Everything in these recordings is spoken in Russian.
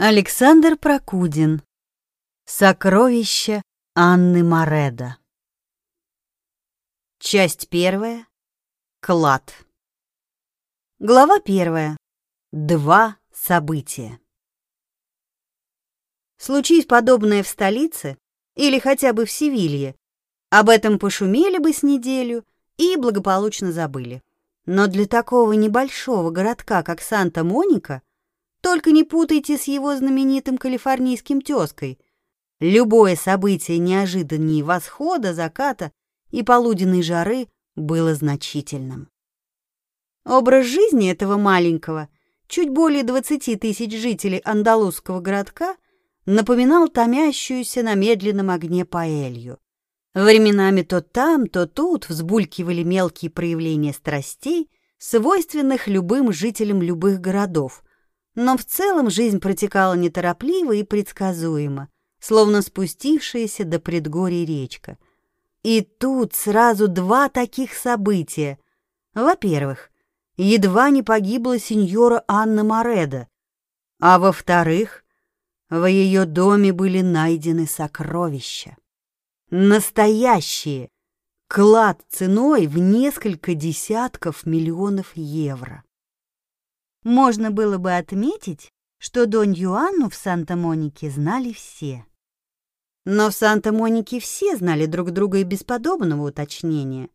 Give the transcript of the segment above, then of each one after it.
Александр Прокудин. Сокровища Анны Мореда. Часть первая. Клад. Глава первая. Два события. Случись подобное в столице или хотя бы в Севилье, об этом пошумели бы с неделю и благополучно забыли. Но для такого небольшого городка, как Санта-Моника, только не путайте с его знаменитым калифорнийским тёзкой. Любое событие неожиданнее восхода, заката и полуденной жары было значительным. Образ жизни этого маленького, чуть более 20 тысяч жителей андалузского городка напоминал томящуюся на медленном огне паэлью. Временами то там, то тут взбулькивали мелкие проявления страстей, свойственных любым жителям любых городов, но в целом жизнь протекала неторопливо и предсказуемо, словно спустившаяся до предгорий речка. И тут сразу два таких события. Во-первых, едва не погибла сеньора Анна Мореда, а во-вторых, в ее доме были найдены сокровища. Настоящие, клад ценой в несколько десятков миллионов евро. Можно было бы отметить, что Донь Юанну в Санта-Монике знали все. Но в Санта-Монике все знали друг друга и без подобного уточнения.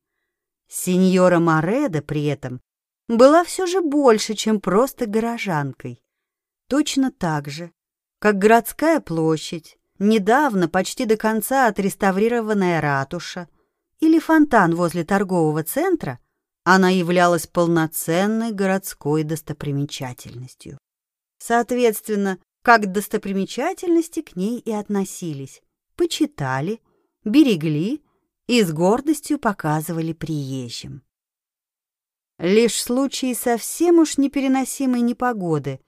Сеньора Мореда при этом была все же больше, чем просто горожанкой. Точно так же, как городская площадь, недавно почти до конца отреставрированная ратуша или фонтан возле торгового центра она являлась полноценной городской достопримечательностью. Соответственно, как достопримечательности к ней и относились, почитали, берегли и с гордостью показывали приезжим. Лишь в случае совсем уж непереносимой непогоды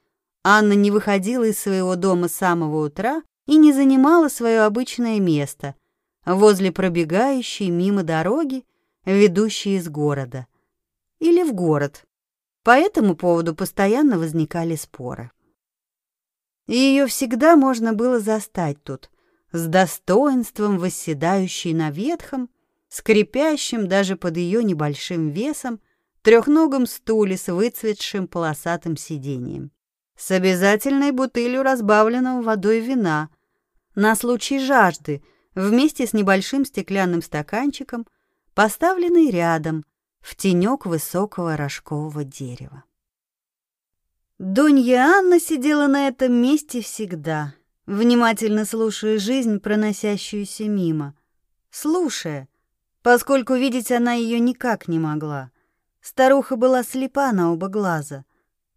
Анна не выходила из своего дома с самого утра и не занимала свое обычное место возле пробегающей мимо дороги, ведущей из города – или в город. По этому поводу постоянно возникали споры. И ее всегда можно было застать тут, с достоинством восседающей на ветхом, скрипящем даже под ее небольшим весом, трехногом стуле с выцветшим полосатым сиденьем, с обязательной бутылью разбавленного водой вина, на случай жажды, вместе с небольшим стеклянным стаканчиком, поставленный рядом, в тенек высокого рожкового дерева. Донья Анна сидела на этом месте всегда, внимательно слушая жизнь, проносящуюся мимо. Слушая, поскольку видеть она ее никак не могла. Старуха была слепа на оба глаза,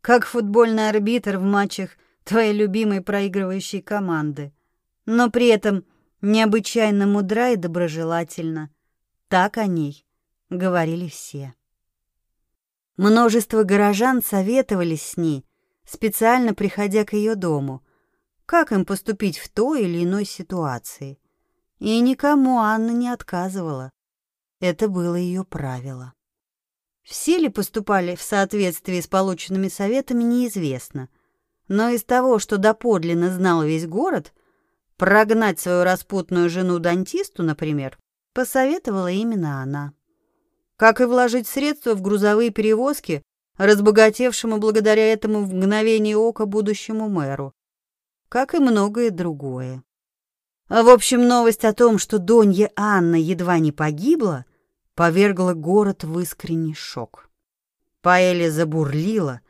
как футбольный арбитр в матчах твоей любимой проигрывающей команды, но при этом необычайно мудра и доброжелательна. Так о ней говорили все. Множество горожан советовались с ней, специально приходя к ее дому, как им поступить в той или иной ситуации. И никому Анна не отказывала. Это было ее правило. Все ли поступали в соответствии с полученными советами, неизвестно. Но из того, что доподлинно знал весь город, прогнать свою распутную жену дантисту, например, посоветовала именно она как и вложить средства в грузовые перевозки разбогатевшему благодаря этому в мгновение ока будущему мэру, как и многое другое. В общем, новость о том, что Донья Анна едва не погибла, повергла город в искренний шок. Паэля забурлила,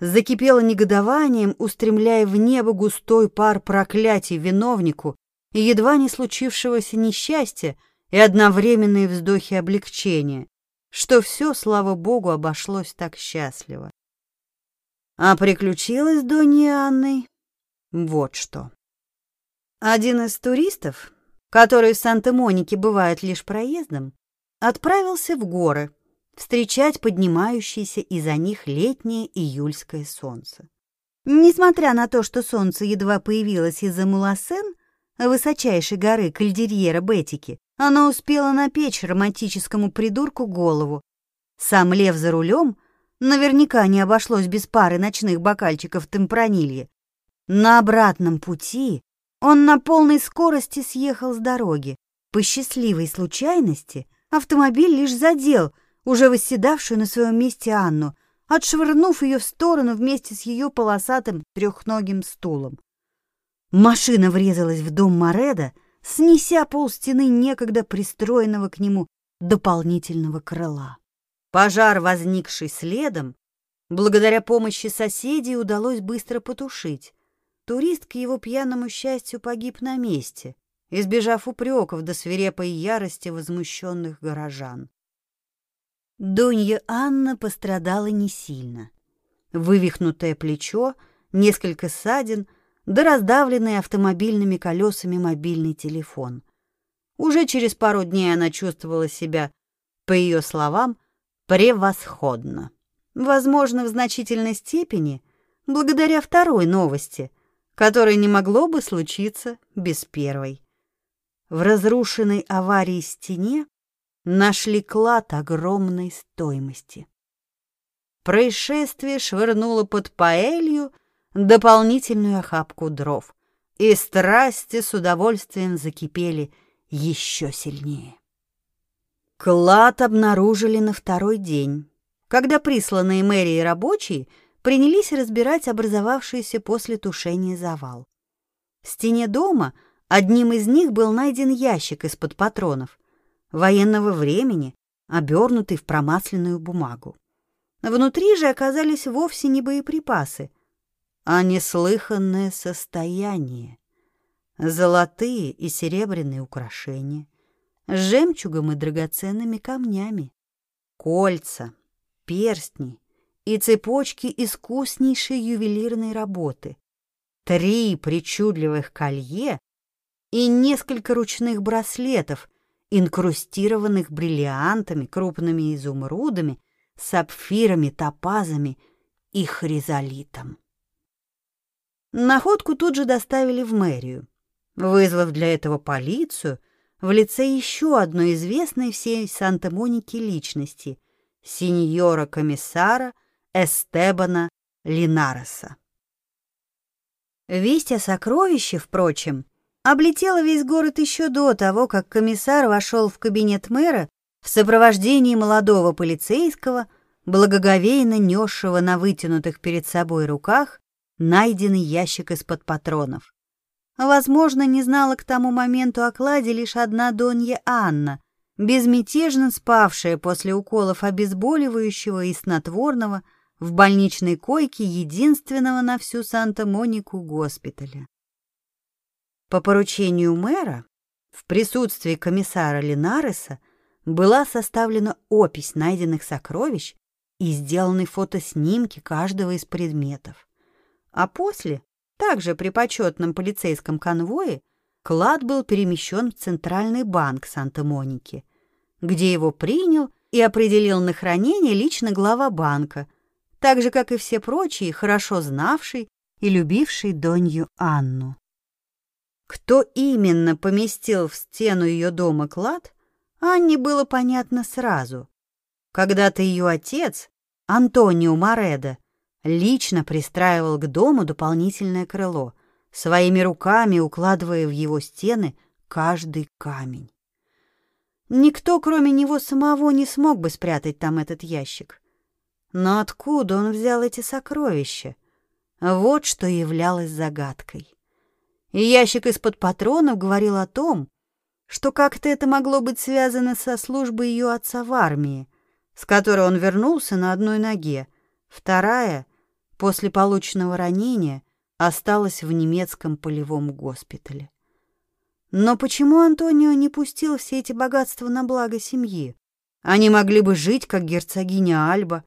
закипела негодованием, устремляя в небо густой пар проклятий виновнику и едва не случившегося несчастья и одновременные вздохи облегчения, что все, слава богу, обошлось так счастливо. А приключилось Доньей Анной вот что. Один из туристов, который в Санта-Монике бывает лишь проездом, отправился в горы встречать поднимающееся из-за них летнее июльское солнце. Несмотря на то, что солнце едва появилось из-за Муласен, высочайшей горы Кальдерьера Бетики, она успела напечь романтическому придурку голову. Сам лев за рулем наверняка не обошлось без пары ночных бокальчиков темпранильи. На обратном пути он на полной скорости съехал с дороги. По счастливой случайности автомобиль лишь задел уже восседавшую на своем месте Анну, отшвырнув ее в сторону вместе с ее полосатым трехногим стулом. Машина врезалась в дом Мореда, снеся пол стены некогда пристроенного к нему дополнительного крыла. Пожар, возникший следом, благодаря помощи соседей удалось быстро потушить. Турист, к его пьяному счастью, погиб на месте, избежав упреков до свирепой ярости возмущенных горожан. Донья Анна пострадала не сильно. Вывихнутое плечо, несколько ссадин, да раздавленный автомобильными колесами мобильный телефон. Уже через пару дней она чувствовала себя, по ее словам, превосходно. Возможно, в значительной степени благодаря второй новости, которой не могло бы случиться без первой. В разрушенной аварии стене нашли клад огромной стоимости. Происшествие швырнуло под паэлью дополнительную охапку дров, и страсти с удовольствием закипели еще сильнее. Клад обнаружили на второй день, когда присланные мэрией рабочие принялись разбирать образовавшийся после тушения завал. В стене дома одним из них был найден ящик из-под патронов, военного времени, обернутый в промасленную бумагу. Внутри же оказались вовсе не боеприпасы, а неслыханное состояние. Золотые и серебряные украшения, с жемчугом и драгоценными камнями, кольца, перстни и цепочки искуснейшей ювелирной работы, три причудливых колье и несколько ручных браслетов инкрустированных бриллиантами, крупными изумрудами, сапфирами, топазами и хризолитом. Находку тут же доставили в мэрию, вызвав для этого полицию в лице еще одной известной всей Санта-Монике личности — сеньора-комиссара Эстебана Линареса. Весть о сокровище, впрочем, облетела весь город еще до того, как комиссар вошел в кабинет мэра в сопровождении молодого полицейского, благоговейно несшего на вытянутых перед собой руках найденный ящик из-под патронов. Возможно, не знала к тому моменту о кладе лишь одна Донья Анна, безмятежно спавшая после уколов обезболивающего и снотворного в больничной койке единственного на всю Санта-Монику госпиталя. По поручению мэра в присутствии комиссара Линареса была составлена опись найденных сокровищ и сделаны фотоснимки каждого из предметов. А после, также при почетном полицейском конвое, клад был перемещен в Центральный банк Санта-Моники, где его принял и определил на хранение лично глава банка, так же, как и все прочие, хорошо знавший и любивший Донью Анну. Кто именно поместил в стену ее дома клад, Анне было понятно сразу. Когда-то ее отец, Антонио Мореда, лично пристраивал к дому дополнительное крыло, своими руками укладывая в его стены каждый камень. Никто, кроме него самого, не смог бы спрятать там этот ящик. Но откуда он взял эти сокровища? Вот что являлось загадкой и ящик из-под патронов говорил о том, что как-то это могло быть связано со службой ее отца в армии, с которой он вернулся на одной ноге, вторая, после полученного ранения, осталась в немецком полевом госпитале. Но почему Антонио не пустил все эти богатства на благо семьи? Они могли бы жить, как герцогиня Альба,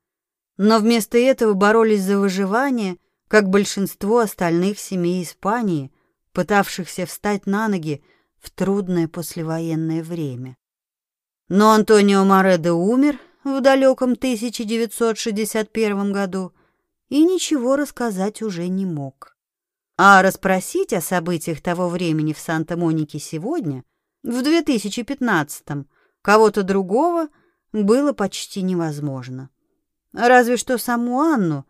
но вместо этого боролись за выживание, как большинство остальных семей Испании, пытавшихся встать на ноги в трудное послевоенное время. Но Антонио Моредо умер в далеком 1961 году и ничего рассказать уже не мог. А расспросить о событиях того времени в Санта-Монике сегодня, в 2015-м, кого-то другого было почти невозможно. Разве что саму Анну,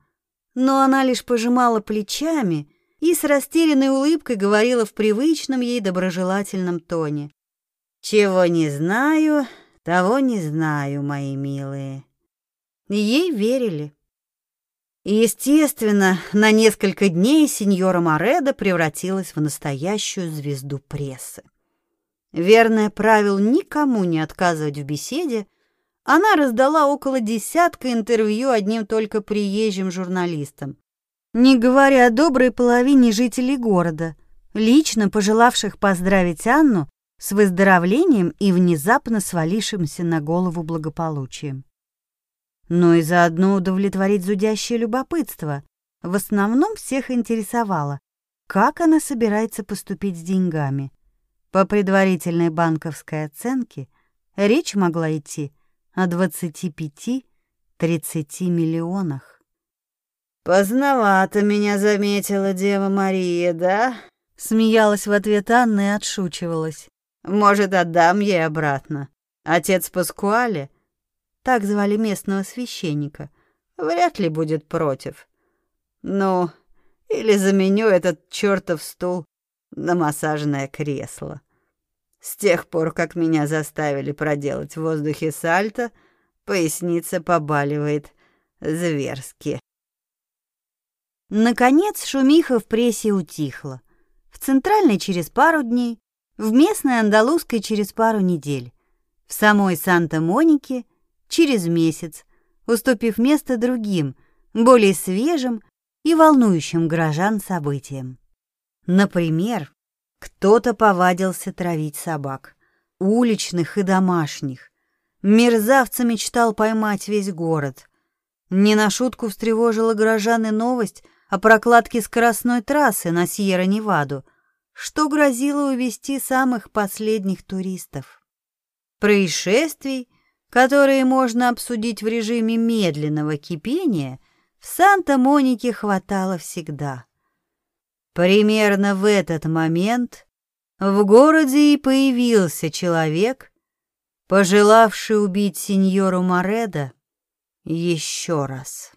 но она лишь пожимала плечами и с растерянной улыбкой говорила в привычном ей доброжелательном тоне. «Чего не знаю, того не знаю, мои милые». Ей верили. Естественно, на несколько дней сеньора Мореда превратилась в настоящую звезду прессы. Верное правило никому не отказывать в беседе, она раздала около десятка интервью одним только приезжим журналистам, не говоря о доброй половине жителей города, лично пожелавших поздравить Анну с выздоровлением и внезапно свалившимся на голову благополучием. Но и заодно удовлетворить зудящее любопытство. В основном всех интересовало, как она собирается поступить с деньгами. По предварительной банковской оценке речь могла идти о 25-30 миллионах. «Поздновато меня заметила Дева Мария, да?» Смеялась в ответ Анна и отшучивалась. «Может, отдам ей обратно? Отец Паскуале, так звали местного священника, вряд ли будет против. Ну, или заменю этот чертов стул на массажное кресло. С тех пор, как меня заставили проделать в воздухе сальто, поясница побаливает зверски. Наконец шумиха в прессе утихла. В центральной через пару дней, в местной андалузской через пару недель, в самой Санта-Монике через месяц, уступив место другим, более свежим и волнующим горожан событиям. Например, кто-то повадился травить собак, уличных и домашних. Мерзавца мечтал поймать весь город. Не на шутку встревожила горожан и новость о прокладке скоростной трассы на Сьерра-Неваду, что грозило увести самых последних туристов. Происшествий, которые можно обсудить в режиме медленного кипения, в Санта-Монике хватало всегда. Примерно в этот момент в городе и появился человек, пожелавший убить сеньору Мореда еще раз.